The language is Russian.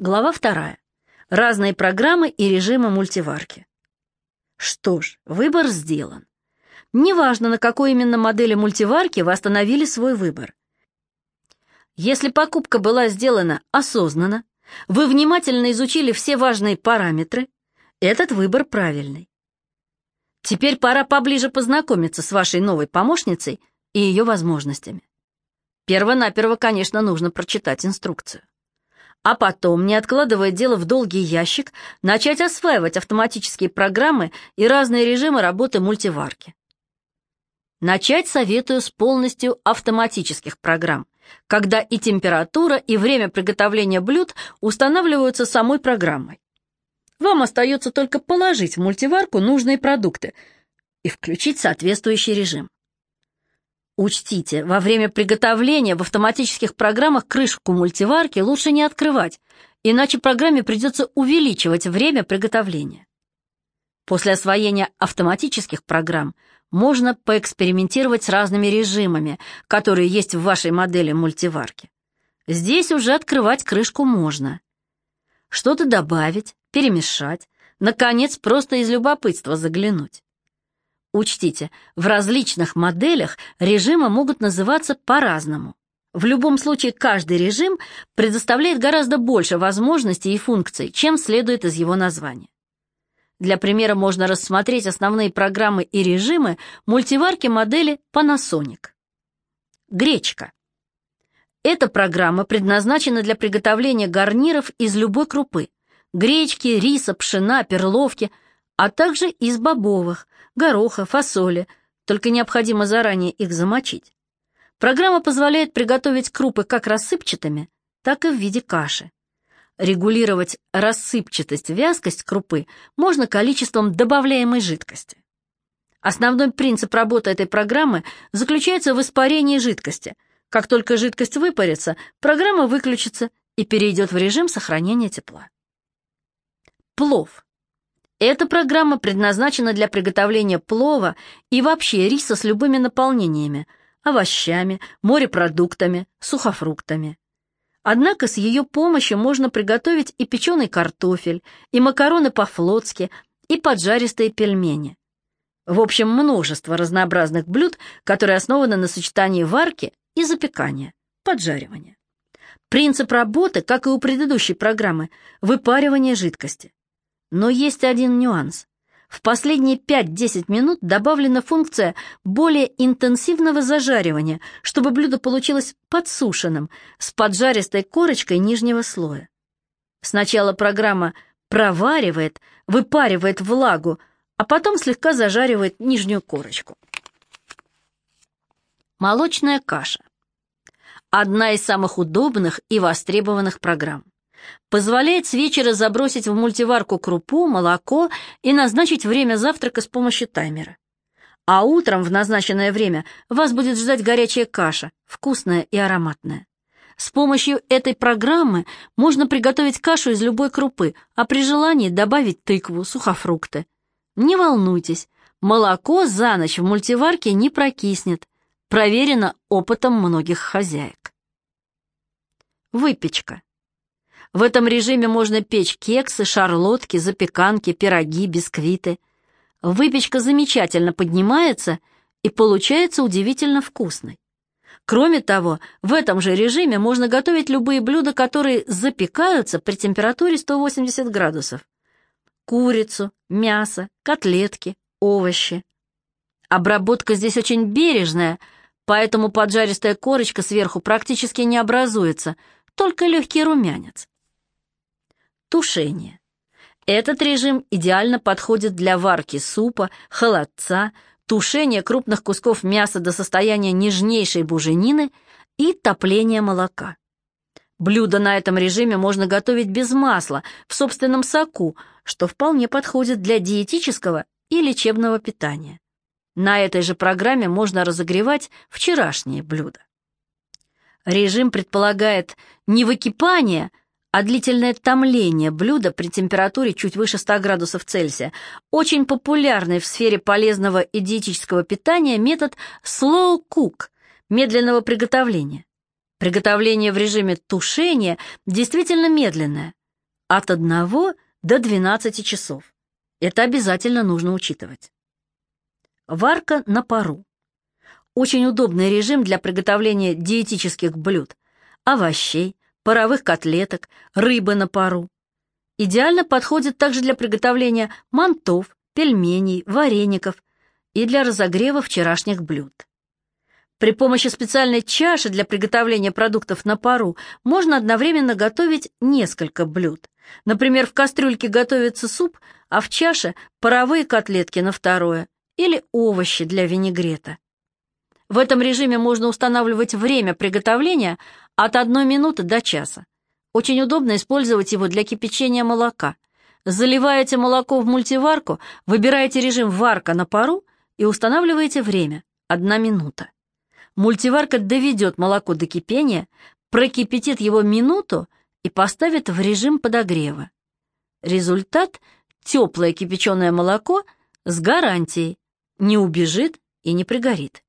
Глава вторая. Разные программы и режимы мультиварки. Что ж, выбор сделан. Неважно, на какой именно модели мультиварки вы остановили свой выбор. Если покупка была сделана осознанно, вы внимательно изучили все важные параметры, этот выбор правильный. Теперь пора поближе познакомиться с вашей новой помощницей и ее возможностями. Первонаперво, конечно, нужно прочитать инструкцию. А потом, не откладывая дело в долгий ящик, начать осваивать автоматические программы и разные режимы работы мультиварки. Начать советую с полностью автоматических программ, когда и температура, и время приготовления блюд устанавливаются самой программой. Вам остается только положить в мультиварку нужные продукты и включить соответствующий режим. Учтите, во время приготовления в автоматических программах крышку мультиварки лучше не открывать, иначе программе придется увеличивать время приготовления. После освоения автоматических программ можно поэкспериментировать с разными режимами, которые есть в вашей модели мультиварки. Здесь уже открывать крышку можно. Что-то добавить, перемешать, наконец, просто из любопытства заглянуть. Учтите, в различных моделях режимы могут называться по-разному. В любом случае, каждый режим предоставляет гораздо больше возможностей и функций, чем следует из его названия. Для примера можно рассмотреть основные программы и режимы мультиварки модели Panasonic. Гречка. Эта программа предназначена для приготовления гарниров из любой крупы – гречки, риса, пшена, перловки, а также из бобовых, гороха, фасоли, только необходимо заранее их замочить. Программа позволяет приготовить крупы как рассыпчатыми, так и в виде каши. Регулировать рассыпчатость, вязкость крупы можно количеством добавляемой жидкости. Основной принцип работы этой программы заключается в испарении жидкости. Как только жидкость выпарится, программа выключится и перейдет в режим сохранения тепла. Плов. Эта программа предназначена для приготовления плова и вообще риса с любыми наполнениями – овощами, морепродуктами, сухофруктами. Однако с ее помощью можно приготовить и печеный картофель, и макароны по-флотски, и поджаристые пельмени. В общем, множество разнообразных блюд, которые основаны на сочетании варки и запекания, поджаривания. Принцип работы, как и у предыдущей программы, выпаривание жидкости. Но есть один нюанс. В последние 5-10 минут добавлена функция более интенсивного зажаривания, чтобы блюдо получилось подсушенным, с поджаристой корочкой нижнего слоя. Сначала программа проваривает, выпаривает влагу, а потом слегка зажаривает нижнюю корочку. Молочная каша. Одна из самых удобных и востребованных программ позволяет с вечера забросить в мультиварку крупу, молоко и назначить время завтрака с помощью таймера. А утром в назначенное время вас будет ждать горячая каша, вкусная и ароматная. С помощью этой программы можно приготовить кашу из любой крупы, а при желании добавить тыкву, сухофрукты. Не волнуйтесь, молоко за ночь в мультиварке не прокиснет. Проверено опытом многих хозяек. Выпечка. В этом режиме можно печь кексы, шарлотки, запеканки, пироги, бисквиты. Выпечка замечательно поднимается и получается удивительно вкусной. Кроме того, в этом же режиме можно готовить любые блюда, которые запекаются при температуре 180 градусов. Курицу, мясо, котлетки, овощи. Обработка здесь очень бережная, поэтому поджаристая корочка сверху практически не образуется, только легкий румянец. Тушение. Этот режим идеально подходит для варки супа, холодца, тушения крупных кусков мяса до состояния нежнейшей буженины и топления молока. Блюдо на этом режиме можно готовить без масла, в собственном соку, что вполне подходит для диетического и лечебного питания. На этой же программе можно разогревать вчерашние блюда. Режим предполагает не выкипание, а длительное томление блюда при температуре чуть выше 100 градусов Цельсия, очень популярный в сфере полезного и диетического питания метод slow cook, медленного приготовления. Приготовление в режиме тушения действительно медленное, от 1 до 12 часов. Это обязательно нужно учитывать. Варка на пару. Очень удобный режим для приготовления диетических блюд, овощей, паровых котлеток, рыбы на пару. Идеально подходит также для приготовления мантов, пельменей, вареников и для разогрева вчерашних блюд. При помощи специальной чаши для приготовления продуктов на пару можно одновременно готовить несколько блюд. Например, в кастрюльке готовится суп, а в чаше паровые котлетки на второе или овощи для винегрета. В этом режиме можно устанавливать время приготовления от одной минуты до часа. Очень удобно использовать его для кипячения молока. Заливаете молоко в мультиварку, выбираете режим «варка на пару» и устанавливаете время – одна минута. Мультиварка доведет молоко до кипения, прокипятит его минуту и поставит в режим подогрева. Результат – теплое кипяченое молоко с гарантией, не убежит и не пригорит.